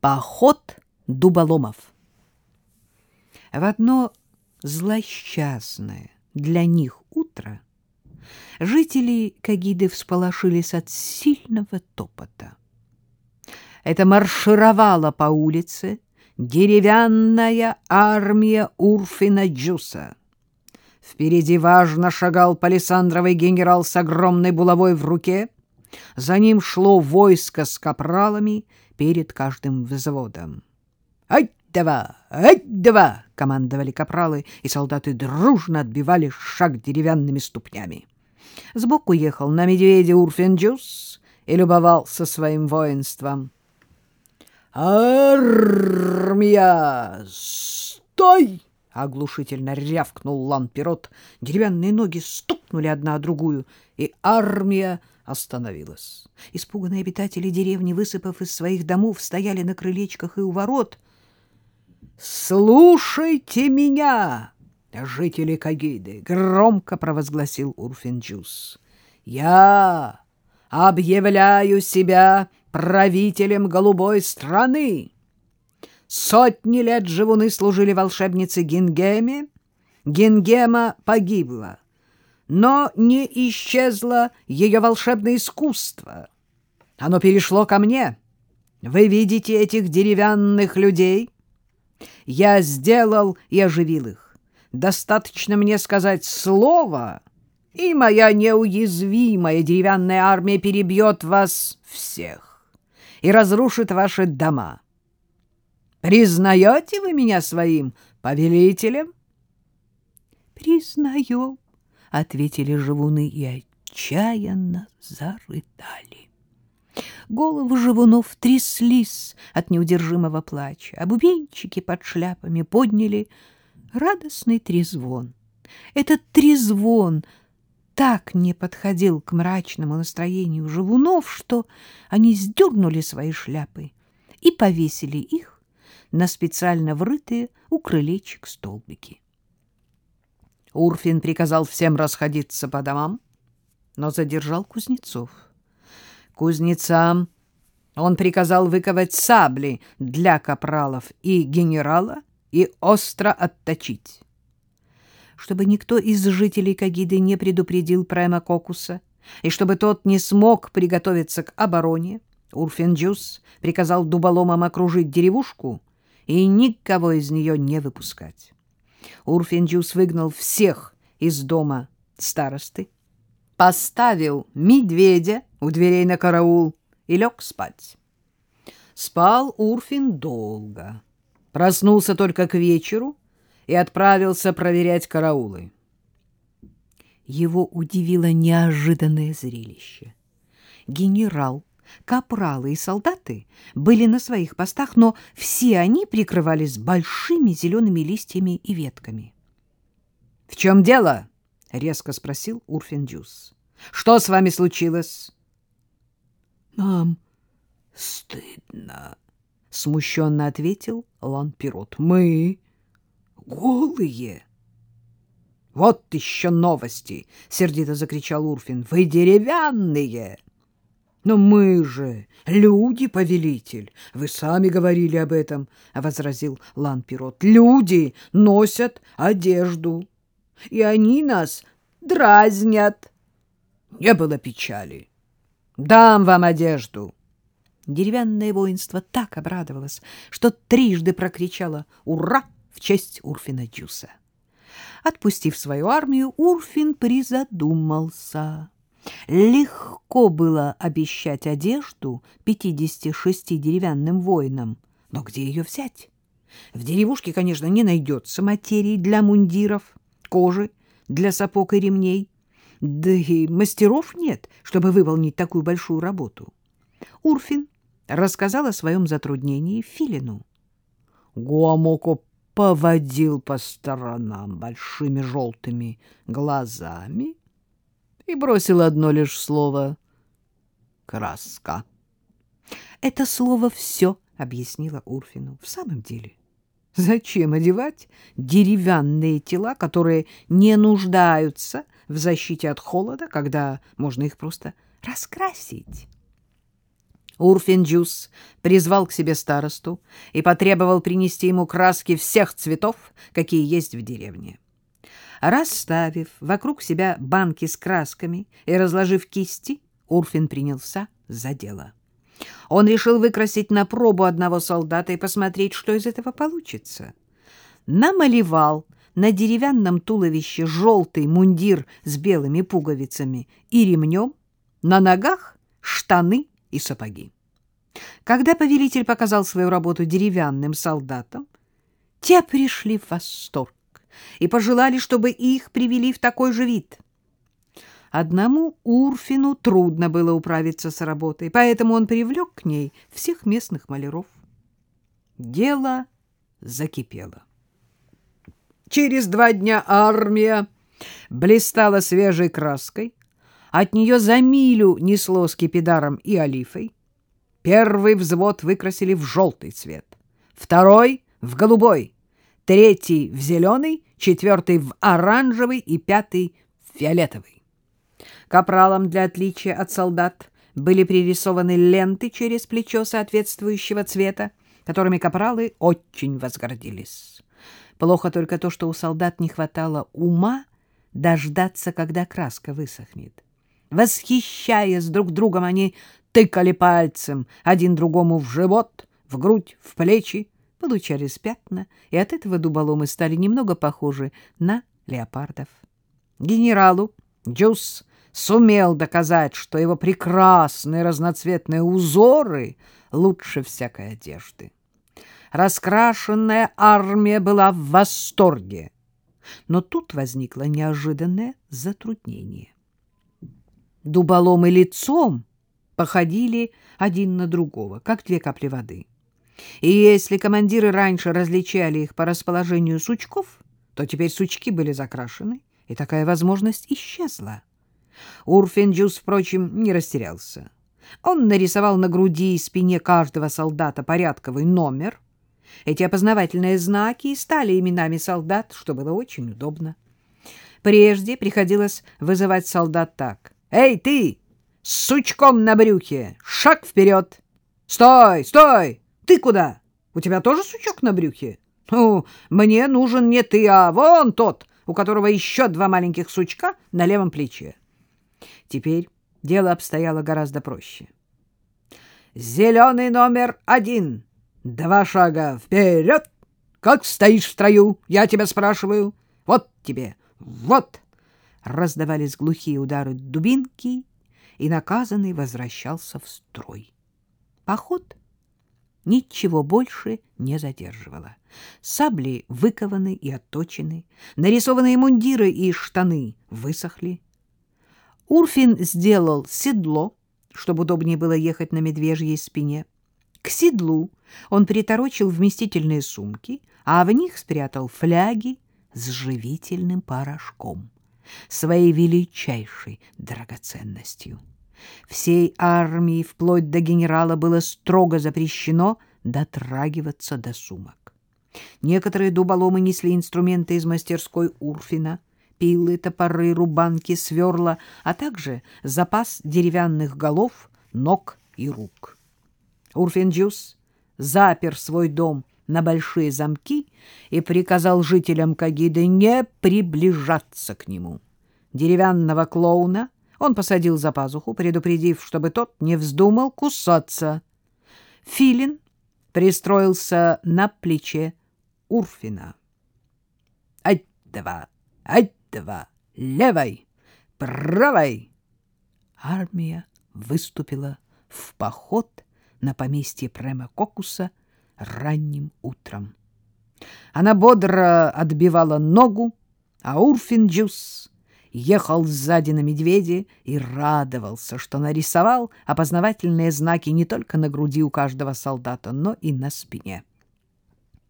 Поход дуболомов. В одно злосчастное для них утро жители Кагиды всполошились от сильного топота. Это маршировала по улице деревянная армия Урфина Джуса. Впереди важно шагал палисандровый генерал с огромной булавой в руке. За ним шло войско с капралами перед каждым взводом. «Ать-два! Ать-два!» — командовали капралы, и солдаты дружно отбивали шаг деревянными ступнями. Сбоку ехал на медведе Урфинджус и любовался своим воинством. «Армия! Стой!» — оглушительно рявкнул лампирот. Деревянные ноги стукнули одна о другую, и армия остановилась. Испуганные обитатели деревни, высыпав из своих домов, стояли на крылечках и у ворот. «Слушайте меня, жители Кагиды!» — громко провозгласил Урфинджус. «Я объявляю себя правителем голубой страны. Сотни лет живуны служили волшебнице Гингеме. Гингема погибла но не исчезло ее волшебное искусство. Оно перешло ко мне. Вы видите этих деревянных людей? Я сделал и оживил их. Достаточно мне сказать слово, и моя неуязвимая деревянная армия перебьет вас всех и разрушит ваши дома. Признаете вы меня своим повелителем? Признаем, — ответили живуны и отчаянно зарыдали. Головы живунов тряслись от неудержимого плача, а бубенчики под шляпами подняли радостный трезвон. Этот трезвон так не подходил к мрачному настроению живунов, что они сдернули свои шляпы и повесили их на специально врытые у крылечек столбики. Урфин приказал всем расходиться по домам, но задержал кузнецов. Кузнецам он приказал выковать сабли для капралов и генерала и остро отточить. Чтобы никто из жителей Кагиды не предупредил Према Кокуса, и чтобы тот не смог приготовиться к обороне, Урфинджус приказал дуболомам окружить деревушку и никого из нее не выпускать. Урфинджус выгнал всех из дома старосты, поставил медведя у дверей на караул и лег спать. Спал Урфин долго, проснулся только к вечеру и отправился проверять караулы. Его удивило неожиданное зрелище. Генерал Капралы и солдаты были на своих постах, но все они прикрывались большими зелеными листьями и ветками. — В чем дело? — резко спросил Урфинджус. — Что с вами случилось? — Нам стыдно, — смущенно ответил Ланпирот. — Мы голые. — Вот еще новости! — сердито закричал Урфин. — Вы деревянные! — но мы же люди, повелитель. Вы сами говорили об этом, — возразил Ланпирот. Люди носят одежду, и они нас дразнят. Не было печали. Дам вам одежду. Деревянное воинство так обрадовалось, что трижды прокричало «Ура!» в честь Урфина Джуса. Отпустив свою армию, Урфин призадумался. Легко было обещать одежду 56 деревянным воинам, но где ее взять? В деревушке, конечно, не найдется материи для мундиров, кожи для сапог и ремней, да и мастеров нет, чтобы выполнить такую большую работу. Урфин рассказал о своем затруднении Филину. Гуамоко поводил по сторонам большими желтыми глазами и бросил одно лишь слово «краска». Это слово все объяснило Урфину. В самом деле, зачем одевать деревянные тела, которые не нуждаются в защите от холода, когда можно их просто раскрасить? Урфин-Джус призвал к себе старосту и потребовал принести ему краски всех цветов, какие есть в деревне. Расставив вокруг себя банки с красками и разложив кисти, Урфин принялся за дело. Он решил выкрасить на пробу одного солдата и посмотреть, что из этого получится. Намалевал на деревянном туловище желтый мундир с белыми пуговицами и ремнем, на ногах штаны и сапоги. Когда повелитель показал свою работу деревянным солдатам, те пришли в восторг и пожелали, чтобы их привели в такой же вид. Одному Урфину трудно было управиться с работой, поэтому он привлек к ней всех местных маляров. Дело закипело. Через два дня армия блистала свежей краской, от нее за милю несло скипидаром и олифой. Первый взвод выкрасили в желтый цвет, второй — в голубой, третий — в зеленый, четвертый — в оранжевый и пятый — в фиолетовый. Капралам для отличия от солдат были пририсованы ленты через плечо соответствующего цвета, которыми капралы очень возгордились. Плохо только то, что у солдат не хватало ума дождаться, когда краска высохнет. Восхищаясь друг другом, они тыкали пальцем один другому в живот, в грудь, в плечи, получались пятна, и от этого дуболомы стали немного похожи на леопардов. Генералу Джус сумел доказать, что его прекрасные разноцветные узоры лучше всякой одежды. Раскрашенная армия была в восторге. Но тут возникло неожиданное затруднение. Дуболомы лицом походили один на другого, как две капли воды. И если командиры раньше различали их по расположению сучков, то теперь сучки были закрашены, и такая возможность исчезла. Урфинджус, впрочем, не растерялся. Он нарисовал на груди и спине каждого солдата порядковый номер. Эти опознавательные знаки стали именами солдат, что было очень удобно. Прежде приходилось вызывать солдат так. «Эй, ты! С сучком на брюхе! Шаг вперед! Стой! Стой! Ты куда? У тебя тоже сучок на брюхе? Ну, мне нужен не ты, а вон тот, у которого еще два маленьких сучка на левом плече. Теперь дело обстояло гораздо проще. «Зеленый номер один. Два шага вперед. Как стоишь в строю? Я тебя спрашиваю. Вот тебе. Вот!» Раздавались глухие удары дубинки, и наказанный возвращался в строй. Поход ничего больше не задерживало. Сабли выкованы и отточены, нарисованные мундиры и штаны высохли. Урфин сделал седло, чтобы удобнее было ехать на медвежьей спине. К седлу он приторочил вместительные сумки, а в них спрятал фляги с живительным порошком, своей величайшей драгоценностью. Всей армии, вплоть до генерала, было строго запрещено дотрагиваться до сумок. Некоторые дуболомы несли инструменты из мастерской Урфина, пилы, топоры, рубанки, сверла, а также запас деревянных голов, ног и рук. Урфинджус запер свой дом на большие замки и приказал жителям Кагиды не приближаться к нему. Деревянного клоуна он посадил за пазуху, предупредив, чтобы тот не вздумал кусаться. Филин пристроился на плече Урфина. «Ать-два! Ать!» два, левой, правой. Армия выступила в поход на поместье Према Кокуса ранним утром. Она бодро отбивала ногу, а Урфинджус ехал сзади на медведе и радовался, что нарисовал опознавательные знаки не только на груди у каждого солдата, но и на спине.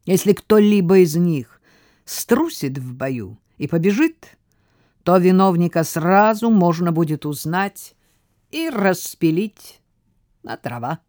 Если кто-либо из них струсит в бою и побежит, то виновника сразу можно будет узнать и распилить на дрова.